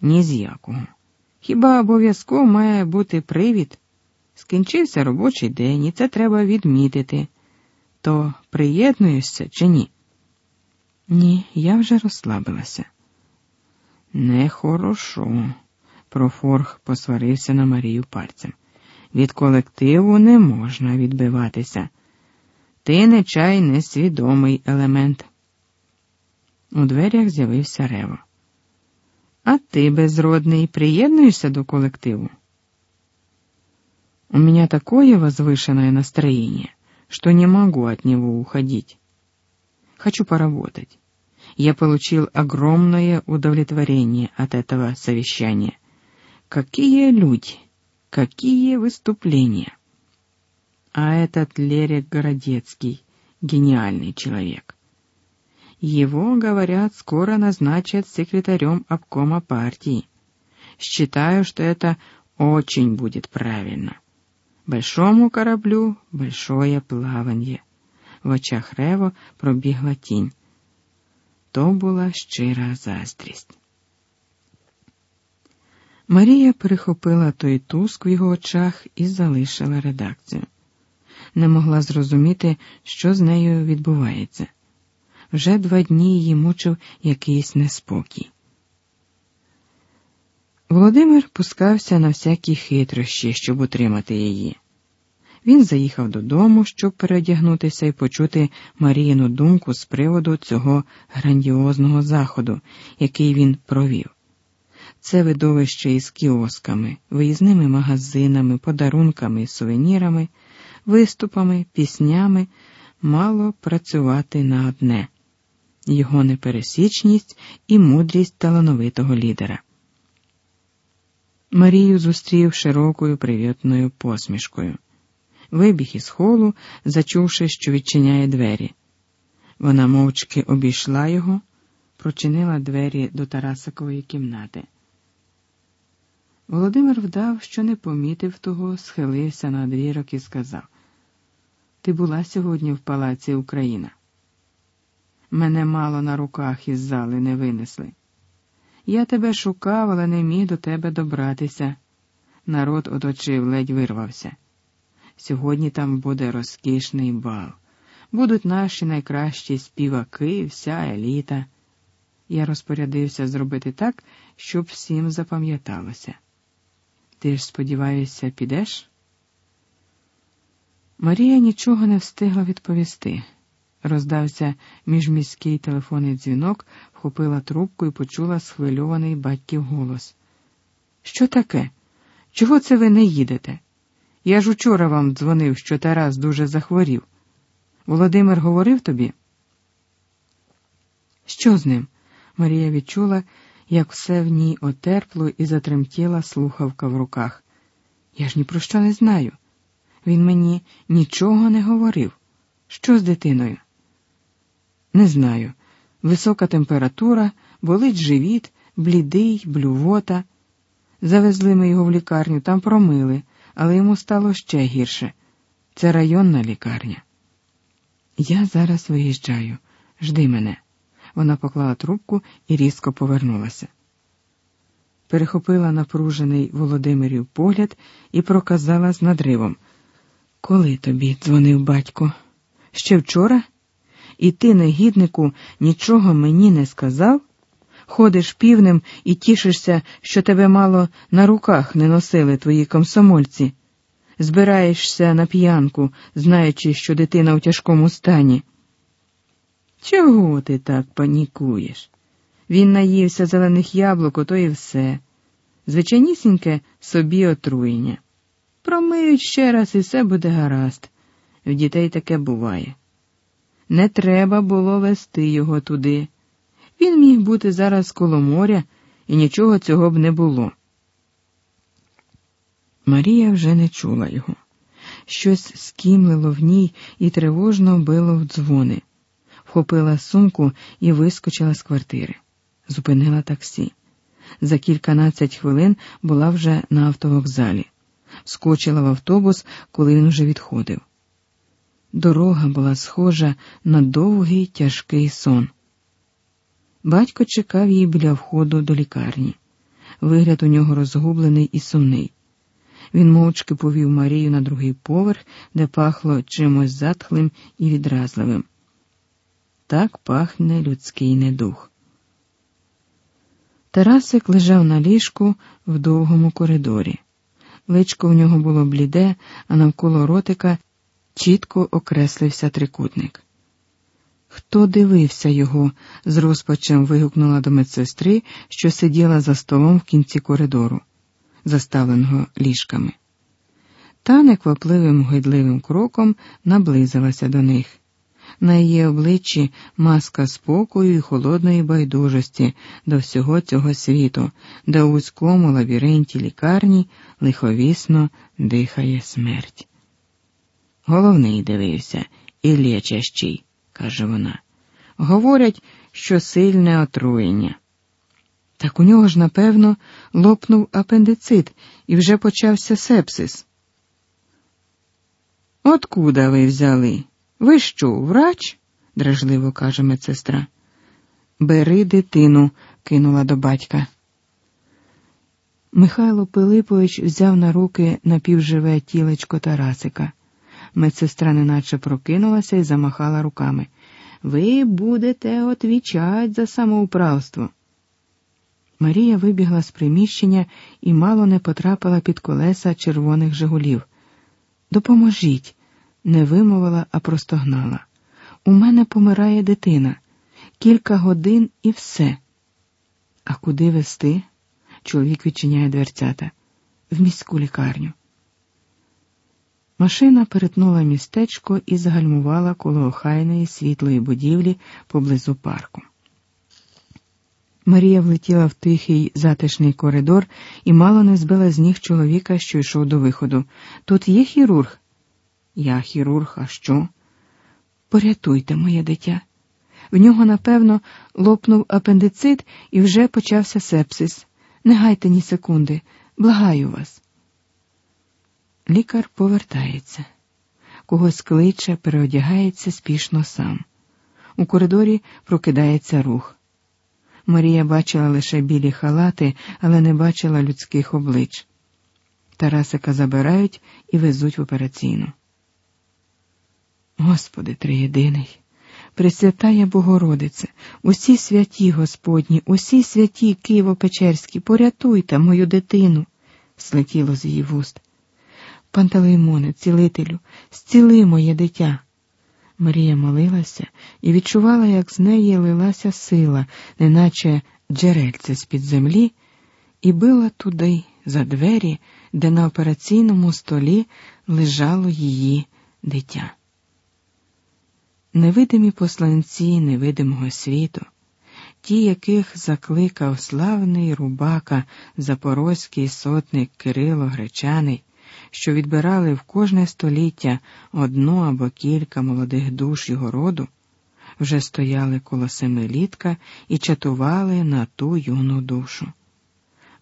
Ні з якого. Хіба обов'язково має бути привід? Скінчився робочий день, і це треба відмітити. То приєднуєшся чи ні? Ні, я вже розслабилася. Нехорошо, профорг посварився на Марію пальцем. Від колективу не можна відбиватися. Ти не чай несвідомий елемент. У дверях з'явився Рево. А ты, безродный, приєднуєшся до коллективу? У меня такое возвышенное настроение, что не могу от него уходить. Хочу поработать. Я получил огромное удовлетворение от этого совещания. Какие люди, какие выступления. А этот Лерик Городецкий — гениальный человек. Его, говорят, скоро назначат секретарем обкома партии. Считаю, что это очень будет правильно. Большому кораблю большое плаванье. В очах Рево пробігла тінь. То була щира заздрість. Марія перехопила той туск в його очах і залишила редакцію. Не могла зрозуміти, що з нею відбувається. Вже два дні її мучив якийсь неспокій. Володимир пускався на всякі хитрощі, щоб утримати її. Він заїхав додому, щоб переодягнутися і почути Маріїну думку з приводу цього грандіозного заходу, який він провів. Це видовище із кіосками, виїзними магазинами, подарунками, сувенірами, виступами, піснями мало працювати на одне його непересічність і мудрість талановитого лідера. Марію зустрів широкою привітною посмішкою. Вибіг із холу, зачувши, що відчиняє двері. Вона мовчки обійшла його, прочинила двері до Тарасикової кімнати. Володимир вдав, що не помітив того, схилився на двірок і сказав: Ти була сьогодні в палаці Україна. Мене мало на руках із зали не винесли. Я тебе шукав, але не міг до тебе добратися. Народ оточив, ледь вирвався. Сьогодні там буде розкішний бал. Будуть наші найкращі співаки, вся еліта. Я розпорядився зробити так, щоб всім запам'яталося. Ти ж, сподіваюся, підеш? Марія нічого не встигла відповісти. Роздався міжміський телефонний дзвінок, вхопила трубку і почула схвильований батьків голос. Що таке? Чого це ви не їдете? Я ж учора вам дзвонив, що Тарас дуже захворів. Володимир говорив тобі? Що з ним? Марія відчула, як все в ній отерпло і затремтіла слухавка в руках. Я ж ні про що не знаю. Він мені нічого не говорив. Що з дитиною? Не знаю. Висока температура, болить живіт, блідий, блювота. Завезли ми його в лікарню, там промили, але йому стало ще гірше. Це районна лікарня. Я зараз виїжджаю. Жди мене. Вона поклала трубку і різко повернулася. Перехопила напружений Володимирів погляд і проказала з надривом. Коли тобі дзвонив батько? Ще вчора? І ти, негіднику, нічого мені не сказав? Ходиш півнем і тішишся, що тебе мало на руках не носили твої комсомольці. Збираєшся на п'янку, знаючи, що дитина у тяжкому стані. Чого ти так панікуєш? Він наївся зелених яблук, ото і все. Звичайнісіньке собі отруєння. Промиють ще раз і все буде гаразд. В дітей таке буває. Не треба було вести його туди. Він міг бути зараз коло моря, і нічого цього б не було. Марія вже не чула його. Щось скімлило в ній і тривожно било в дзвони. Вхопила сумку і вискочила з квартири. Зупинила таксі. За кільканадцять хвилин була вже на автовокзалі. Скочила в автобус, коли він уже відходив. Дорога була схожа на довгий тяжкий сон. Батько чекав її біля входу до лікарні. вигляд у нього розгублений і сумний. Він мовчки повів Марію на другий поверх, де пахло чимось затхлим і відразливим. Так пахне людський недух. Тарасик лежав на ліжку в довгому коридорі. Личко в нього було бліде, а навколо ротика чітко окреслився трикутник. Хто дивився його? з розпачем вигукнула до медсестри, що сиділа за столом в кінці коридору, заставленого ліжками. Та неквапливим гойдливим кроком наблизилася до них. На її обличчі маска спокою і холодної байдужості до всього цього світу, де у вузькому лабіринті лікарні лиховісно дихає смерть. Головний дивився і лечащий каже вона. Говорять, що сильне отруєння. Так у нього ж, напевно, лопнув апендицит і вже почався сепсис. Откуда ви взяли? Ви що, врач? дражливо каже медсестра. Бери дитину, кинула до батька. Михайло Пилипович взяв на руки напівживе тілечко Тарасика. Медсестра неначе прокинулася і замахала руками. Ви будете отвічать за самоуправство. Марія вибігла з приміщення і мало не потрапила під колеса червоних Жигулів. Допоможіть, не вимовила, а простогнала. У мене помирає дитина. Кілька годин і все. А куди вести? Чоловік відчиняє дверцята. В міську лікарню. Машина перетнула містечко і загальмувала коло охайної світлої будівлі поблизу парку. Марія влетіла в тихий затишний коридор і мало не збила з ніг чоловіка, що йшов до виходу. Тут є хірург? Я хірург, а що? Порятуйте, моє дитя. В нього, напевно, лопнув апендицит і вже почався сепсис. Не гайте ні секунди, благаю вас. Лікар повертається, когось кличе, переодягається спішно сам. У коридорі прокидається рух. Марія бачила лише білі халати, але не бачила людських облич. Тарасика забирають і везуть в операційну. Господи триєдиний, Пресвятая Богородице, усі святі Господні, усі святі Києво-Печерські, порятуйте мою дитину, слетіло з її вуст. Пантелеймоне, цілителю, зціли моє дитя. Марія молилася і відчувала, як з неї лилася сила, неначе джерельце з-під землі, і била туди, за двері, де на операційному столі лежало її дитя. Невидимі посланці невидимого світу, ті, яких закликав славний рубака, запорозький сотник Кирило Гречаний, що відбирали в кожне століття одну або кілька молодих душ його роду, вже стояли коло семилітка і чатували на ту юну душу.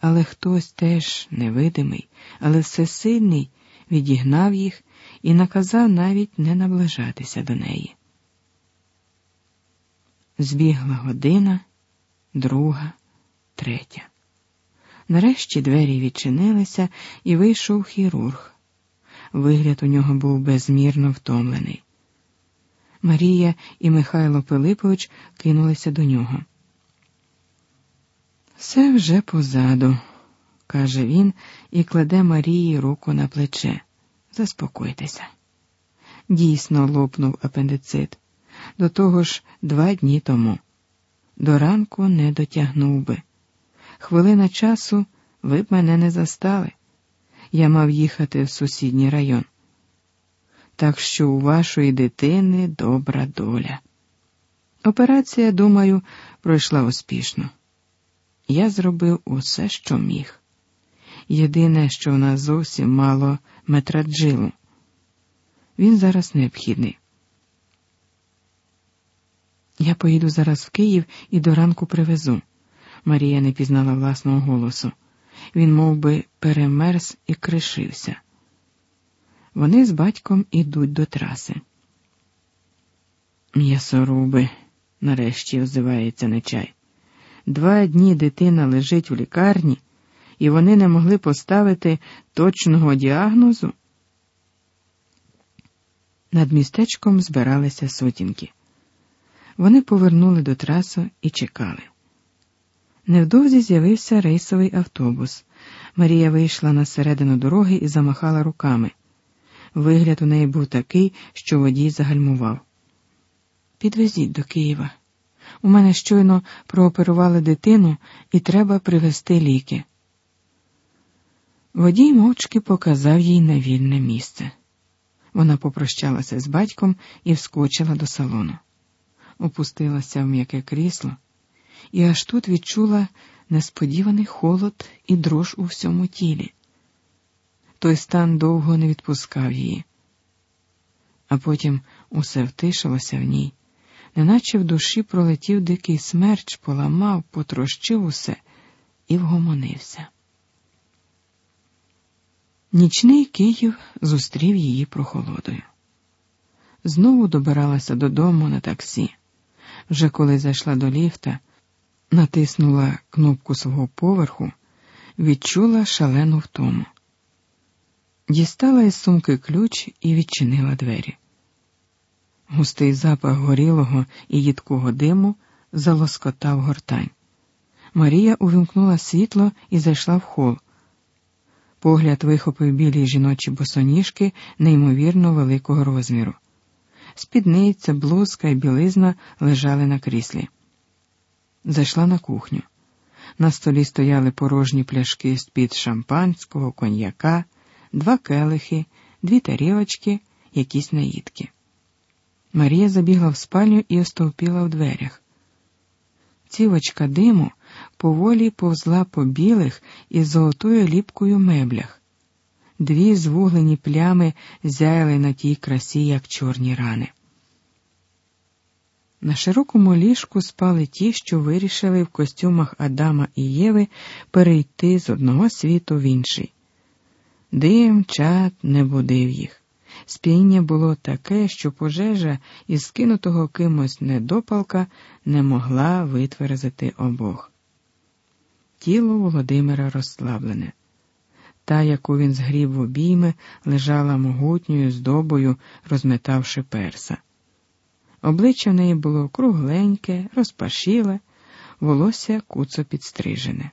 Але хтось теж невидимий, але всесильний, відігнав їх і наказав навіть не наближатися до неї. Збігла година, друга, третя. Нарешті двері відчинилися і вийшов хірург. Вигляд у нього був безмірно втомлений. Марія і Михайло Пилипович кинулися до нього. Все вже позаду, каже він і кладе Марії руку на плече. Заспокойтеся. Дійсно лопнув апендицит. До того ж, два дні тому. До ранку не дотягнув би. Хвилина часу ви б мене не застали. Я мав їхати в сусідній район. Так що у вашої дитини добра доля. Операція, думаю, пройшла успішно. Я зробив усе, що міг. Єдине, що в нас зовсім мало метраджилу. Він зараз необхідний. Я поїду зараз в Київ і до ранку привезу. Марія не пізнала власного голосу. Він мов би, перемерз і кришився. Вони з батьком ідуть до траси. М'ясоруби, нарешті озивається Нечай. Два дні дитина лежить у лікарні, і вони не могли поставити точного діагнозу. Над містечком збиралися сутінки. Вони повернули до трасу і чекали. Невдовзі з'явився рейсовий автобус. Марія вийшла на середину дороги і замахала руками. Вигляд у неї був такий, що водій загальмував. Підвезіть до Києва. У мене щойно прооперували дитину і треба привезти ліки. Водій мовчки показав їй на вільне місце. Вона попрощалася з батьком і вскочила до салону, опустилася в м'яке крісло і аж тут відчула несподіваний холод і дрож у всьому тілі. Той стан довго не відпускав її, а потім усе втишилося в ній, неначе в душі пролетів дикий смерч, поламав, потрощив усе і вгомонився. Нічний Київ зустрів її прохолодою. Знову добиралася додому на таксі. Вже коли зайшла до ліфта, натиснула кнопку свого поверху, відчула шалену втому. Дістала із сумки ключ і відчинила двері. Густий запах горілого і їдкого диму залоскотав гортань. Марія увімкнула світло і зайшла в хол. Погляд вихопив білі жіночі босоніжки неймовірно великого розміру. Спідниця, блузка і білизна лежали на кріслі. Зайшла на кухню. На столі стояли порожні пляшки з-під шампанського, коньяка, два келихи, дві тарілочки, якісь наїдки. Марія забігла в спальню і остовпіла в дверях. Цівочка диму поволі повзла по білих із золотою ліпкою меблях. Дві звуглені плями зяяли на тій красі, як чорні рани. На широкому ліжку спали ті, що вирішили в костюмах Адама і Єви перейти з одного світу в інший. Дим, чад не будив їх. Сп'яніння було таке, що пожежа із скинутого кимось недопалка не могла витверзити обох. Тіло Володимира розслаблене. Та, яку він згріб в обійми, лежала могутньою здобою, розметавши перса. Обличчя в неї було кругленьке, розпашіле, волосся куцо підстрижене.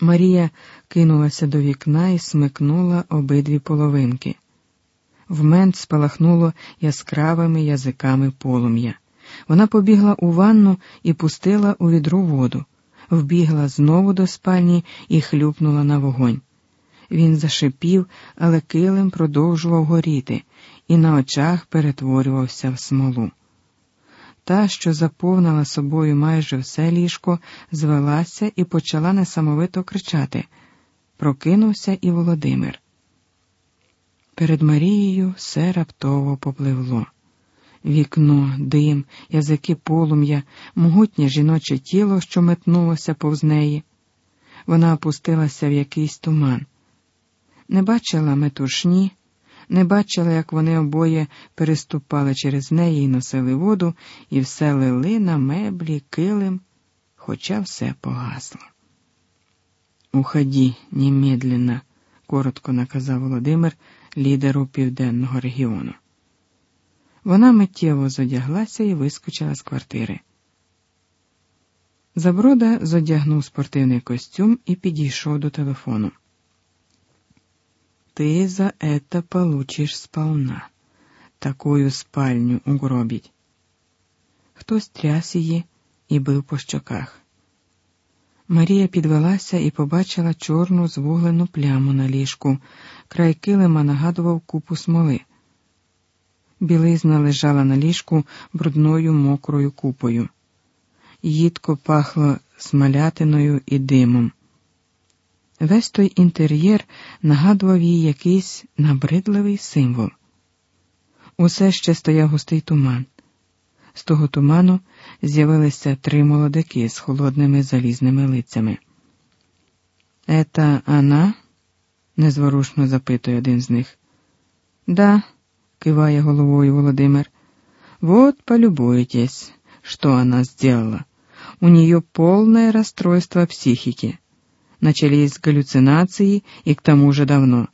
Марія кинулася до вікна і смикнула обидві половинки. Вмент спалахнуло яскравими язиками полум'я. Вона побігла у ванну і пустила у відру воду, вбігла знову до спальні і хлюпнула на вогонь. Він зашипів, але килим продовжував горіти і на очах перетворювався в смолу. Та, що заповнила собою майже все ліжко, звелася і почала несамовито кричати. Прокинувся і Володимир. Перед Марією все раптово попливло. Вікно, дим, язики полум'я, могутнє жіноче тіло, що метнулося повз неї. Вона опустилася в якийсь туман. Не бачила метушні, не бачила, як вони обоє переступали через неї і носили воду, і все лили на меблі, килим, хоча все погасло. Уході, немедленно, коротко наказав Володимир лідеру південного регіону. Вона миттєво зодяглася і вискочила з квартири. Заброда зодягнув спортивний костюм і підійшов до телефону. Ты за это получишь сполна. Такую спальню угробить. Хтось тряс її і бив по щоках. Марія підвелася і побачила чорну звуглену пляму на ліжку, край килима нагадував купу смоли. Білизна лежала на ліжку брудною мокрою купою. Їдко пахло смалятиною і димом. Весь той інтер'єр нагадував їй якийсь набридливий символ. Усе ще стояв густий туман. З того туману з'явилися три молодики з холодними залізними лицями. Ета она? незворушно запитує один з них. Да, киває головою Володимир. Вот полюбуйтесь, что она сделала. У нее полное расстройство психики. Начались галлюцинации и к тому же давно.